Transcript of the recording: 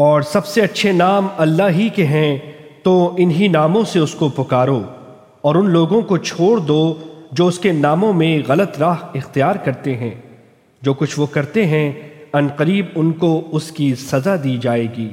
اور سب سے اچھے نام اللہ ہی کے ہیں، تو انہی ناموں سے اس کو پکارو اور ان لوگوں کو چھوڑ دو جو اس کے ناموں میں غلط راہ اختیار کرتے ہیں۔ جو کچھ وہ کرتے ہیں، ان قریب ان کو اس کی سزا دی جائے گی۔